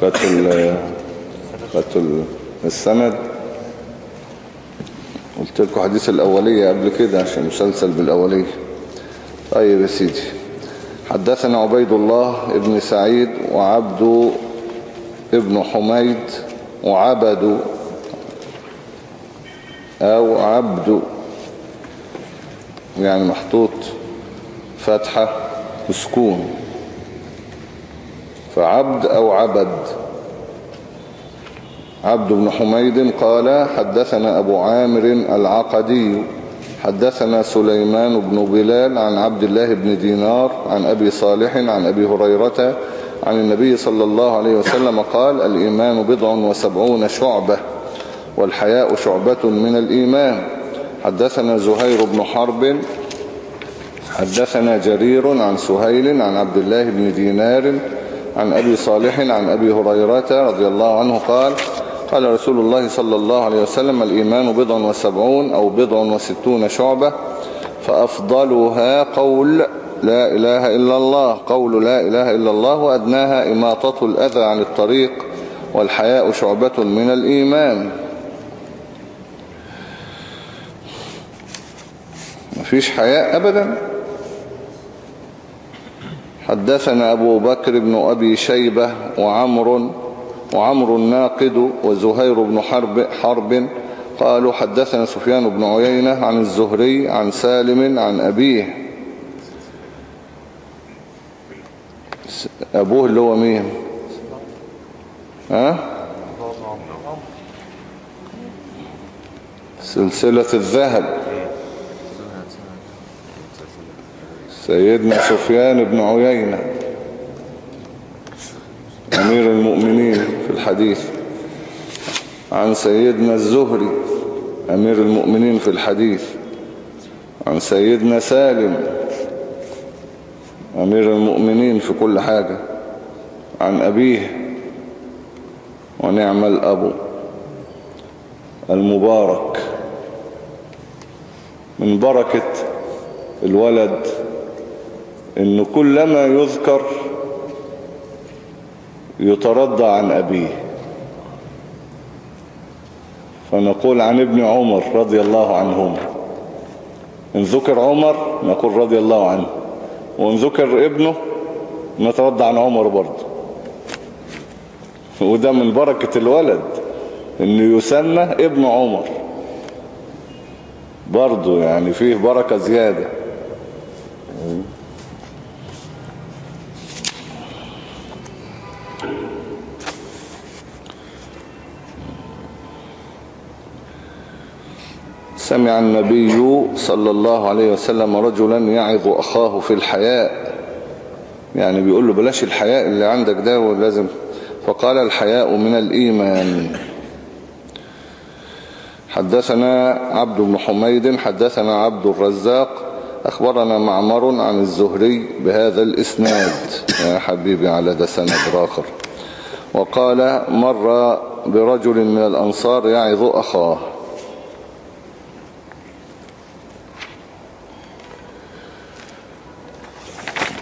خدت ال ال- السند. قلت لكم حديث الأولية قبل كده عشان مسلسل بالأولية. طيب يا سيدي. حدثنا عبيد الله ابن سعيد وعبد ابن حميد وعبد أو عبد يعني محطوط فتحة وسكون فعبد أو عبد. عبد بن حميد قال حدثنا أبو عامر العقدي حدثنا سليمان بن بلال عن عبد الله بن دينار عن أبي صالح عن أبي هريرة عن النبي صلى الله عليه وسلم قال الإيمان بضع وسبعون شعبة والحياء شعبة من الإيمان. حدثنا زهير بن حرب حدثنا جرير عن سهيل عن عبد الله بن دينار عن أبي صالح عن أبي هريرة رضي الله عنه قال قال رسول الله صلى الله عليه وسلم الإيمان بضع وسبعون أو بضع وستون شعبة فأفضلها قول لا إله إلا الله قول لا إله إلا الله وأدناها إماطة الأذى عن الطريق والحياء شعبة من الإيمان. مفيش حياء أبدا. حدثنا أبو بكر بن أبي شيبة وعمر وعمر الناقد وزهير بن حرب, حرب قالوا حدثنا سفيان بن عيينة عن الزهري عن سالم عن أبيه. أبوه اللي هو مين؟ ها؟ سلسلة الذهب. سيدنا سفيان بن عيينة أمير المؤمنين في الحديث عن سيدنا الزهري أمير المؤمنين في الحديث عن سيدنا سالم أمير المؤمنين في كل حاجة عن أبيه ونعم الأبو المبارك من بركة الولد إنه كلما يذكر يترضى عن أبيه. فنقول عن ابن عمر رضي الله عنهما إن ذكر عمر نقول رضي الله عنه وإن ذكر ابنه نترضى عن عمر برضه. وده من بركة الولد إنه يسمى ابن عمر. برضه يعني فيه بركة زيادة. سمع النبي صلى الله عليه وسلم رجلا يعظ أخاه في الحياء. يعني بيقول له بلاش الحياء اللي عندك ده ولازم. فقال الحياء من الإيمان. حدثنا عبد بن حميد حدثنا عبد الرزاق أخبرنا معمر عن الزهري بهذا الإسناد. يا حبيبي على ده سند آخر. وقال مر برجل من الأنصار يعظ أخاه.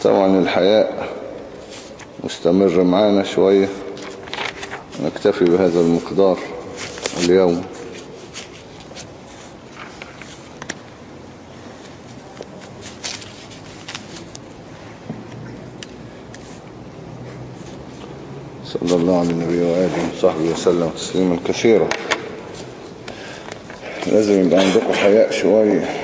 طبعا الحياء مستمر معانا شوية. نكتفي بهذا المقدار اليوم. صلى الله على النبي وآله وصحبه وسلم تسليما كثيرا. لازم يبقى عندكم حياء شوية.